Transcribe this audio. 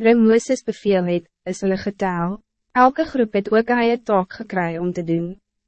Re Mooses beveel het, is hulle getel. Elke groep het ook een taak gekry om te doen.